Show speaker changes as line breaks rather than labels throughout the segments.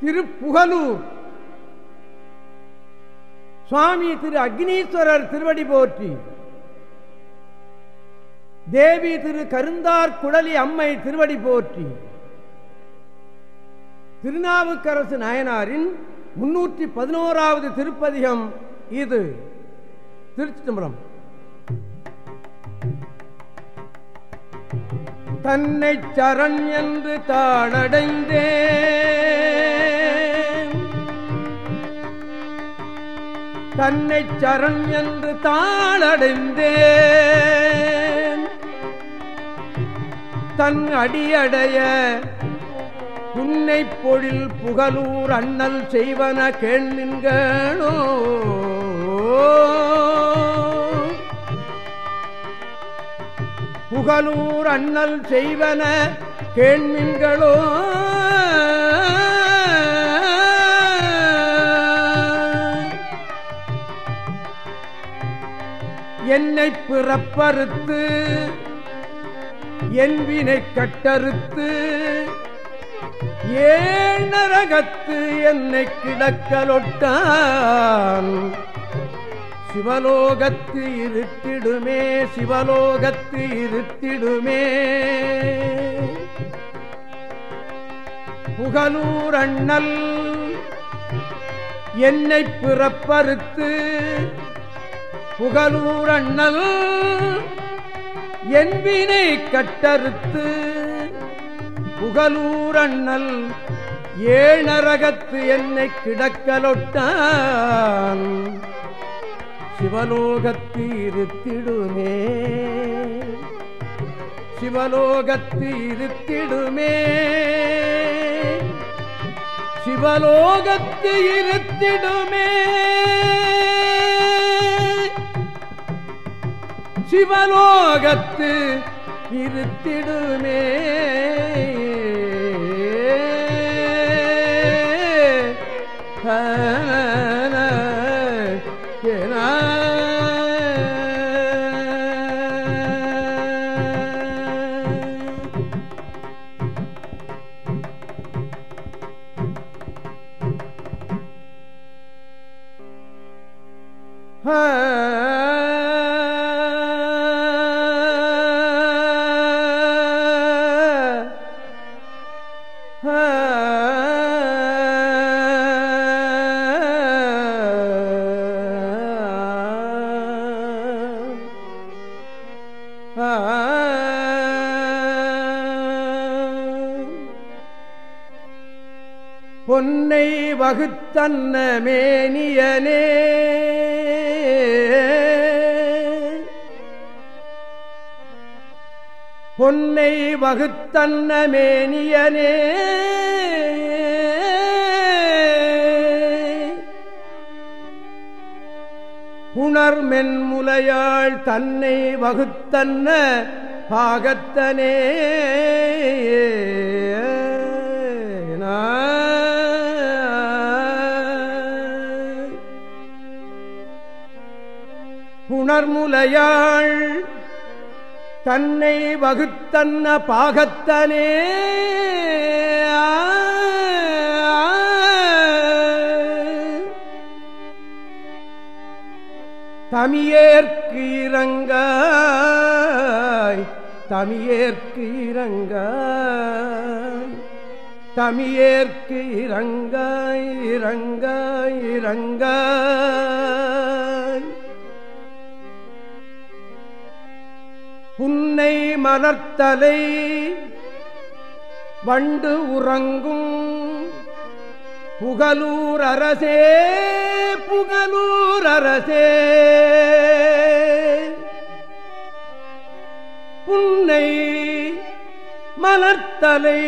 திருப்புகலூர். சுவாமி திரு அக்னீஸ்வரர் திருவடி போற்றி. தேவி திரு கருந்தார் குடலி அம்மை திருவடி போற்றி. திருநாவுக்கரசு நாயனாரின் முன்னூற்றி பதினோராவது திருப்பதிகம் இது. திருச்சி தம்பரம் தன்னை சரண் என்று தானடைந்தே. தன்னை சரண் என்று தாளடைந்தேன். தன் அடியடைய உன்னை பொழில் புகழூர் அண்ணல் செய்வன கேள்வின்களோ. புகழூர் அண்ணல் செய்வன கேள்வின்களோ. என்னை பிறப்பறுத்து என்பினை கட்டறுத்து ஏழரகத்து என்னை கிடக்கலொட்டான்? சிவலோகத்து இருத்திடுமே சிவலோகத்து இருத்திடுமே புகலூர் அண்ணல் என்னை பிறப்பறுத்து புகலூர் என்பினை கட்டறுத்து புகலூர் ஏழரகத்து என்னை கிடக்கலொட்டான். சிவலோகத்து இருத்திடுமே சிவலோகத்து இருத்திடுமே சிவலோகத்து இருத்திடுமே சிவலோகத்து இருத்திடுமே. பொன்னை வகுத்தன்ன மேனியனே. பொன்னை வகுத்தன்ன மேனியனே. புணர் மென்முலையாள் தன்னை வகுத்தன்ன பாகத்தனே. புணர்முலையாள் தன்னை வகுத்தன்ன பாகத்தனே. ஆ. தமியேற்கு இறங்காய் தமியேற்கு இறங்காய் தமியேற்கு இறங்காய் இறங்காய் இறங்காய். புன்னை மலர்த்தலை வண்டு உறங்கும் புகலூர் அரசே புகலூர் அரசே. புன்னை மலர்த்தலை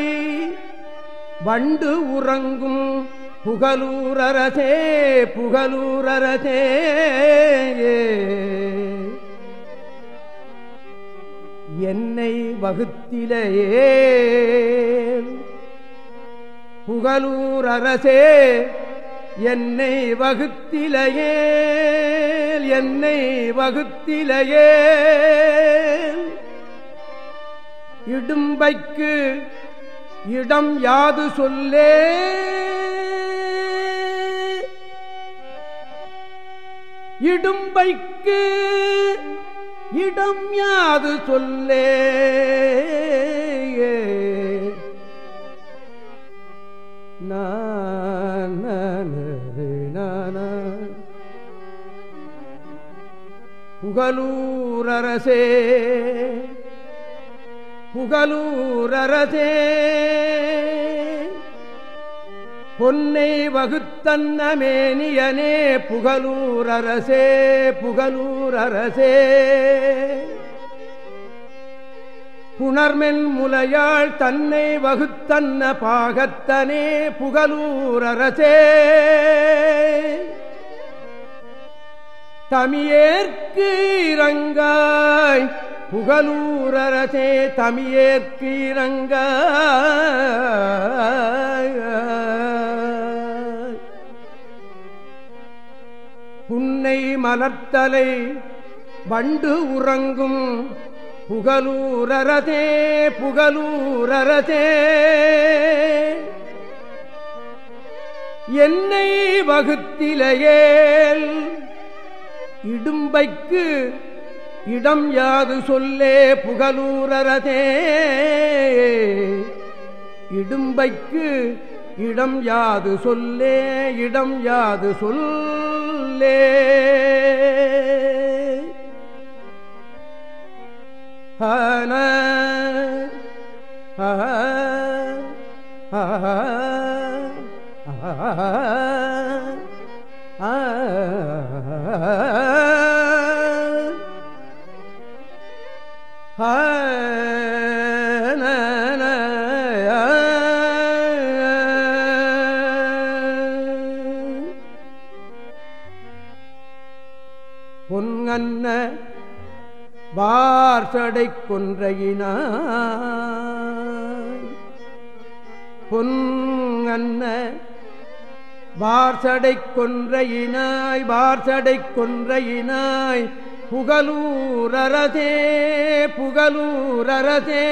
வண்டு உறங்கும் புகலூர் அரசே புகலூர் அரசே. என்னை வகுத்திலேயே. புகலூர் அரசே என்னை வகுத்திலையே என்னை வகுத்திலையே இடும்பைக்கு இடம் யாது சொல்லே? இடும்பைக்கு இடம் யாது சொல்லே? புகலூரரசே புகலூரரசே. பொன்னை வகுத்தன்னமேனியனே புகலூரரசே புகலூரரசே. புணர்மென் முலையாள் தன்னை வகுத்தன்ன பாகத்தனே புகலூரரசே. தமியேற்கு இறங்காய். புகலூரரசே தமியேற்கு இறங்க புன்னை மலர்த்தலை வண்டு உறங்கும். புகலூரரசே புகலூரரசே. என்னை வகுத்திலையேல் இடும்பைக்கு இடம் யாது சொல்லே புகலூரரதே இடும்பைக்கு இடம் யாது சொல்லே இடம் யாது சொல்லே ஹன பொன்னன்ன வார்சடை கொன்றையினாய். பொன்னன்ன வார்சடை கொன்றையினாய் வார்சடை கொன்றையினாய். புகலூரரதே புகலூரரதே.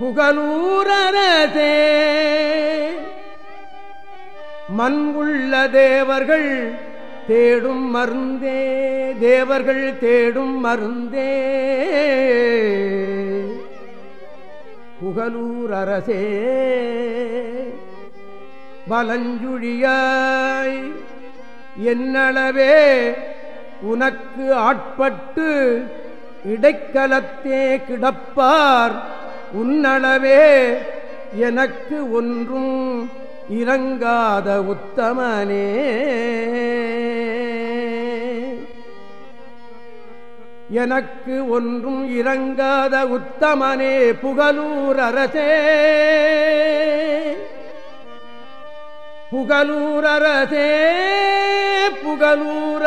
புகலூரரதே. மண் உள்ள தேவர்கள் தேடும் மருந்தே தேவர்கள் தேடும் மருந்தே. புகலூர் அரசே பலஞ்சுழியாய் என்னளவே உனக்கு ஆட்பட்டு இடைக்கலத்தே கிடப்பார். உன்னளவே எனக்கு ஒன்றும் இறங்காத உத்தமனே. எனக்கு ஒன்றும் இறங்காத உத்தமனே புகலூர் அரசே. புகலூர் அரசே. புகலூர்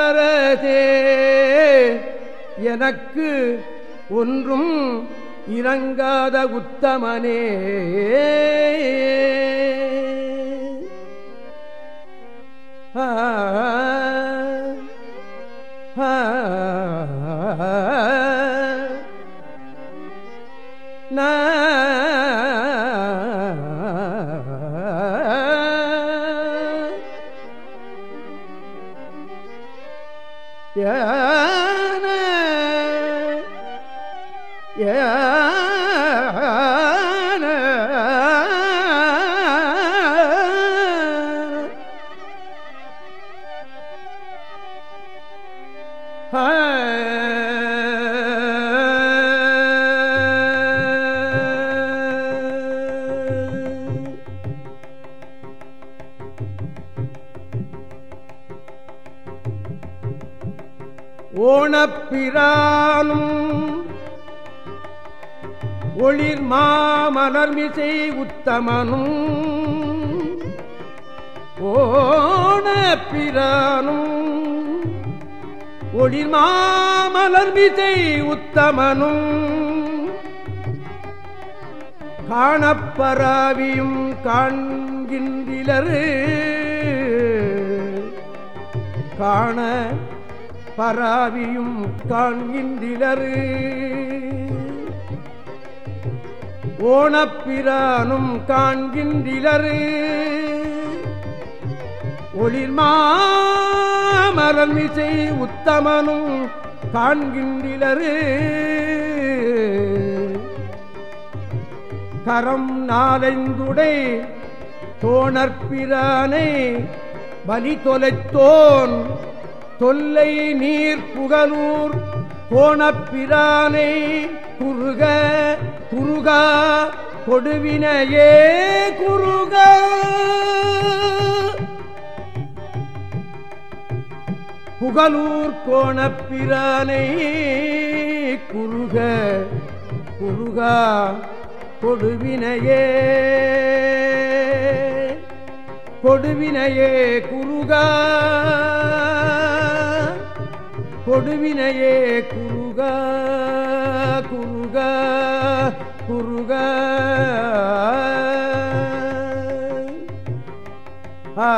எனக்கு ஒன்றும் இறங்காத உத்தமனே ஆ ஓணப்பிரானும் ஒளிர் மாமலர்மிசை உத்தமனும் ஓணப்பிரானும் ஒளிர் மாமலர்மிசை உத்தமனும் காணப்பராவியும் காண்கின்றிலரு. காண பராவியும் காண்கின்றிலரு ஓணப்பிரானும் காண்கின்றிலரு ஒளிர்மாமரல் மிசை உத்தமனும் காண்கின்றிலரு கரம் நாளைந்துடை தோணற்பிரானை பலி தொலைத்தோன் தொல்லை நீர் புகனூர் கோணப்பிரானை குறுக குறுகா கொடுவினையே குறுக. புகலூர் கோணப்பிரானை குறுக குறுகா கொடுவினையே. கொடுவினையே குறுகா. கொடுவினையே குருக குருக குருக ஆ.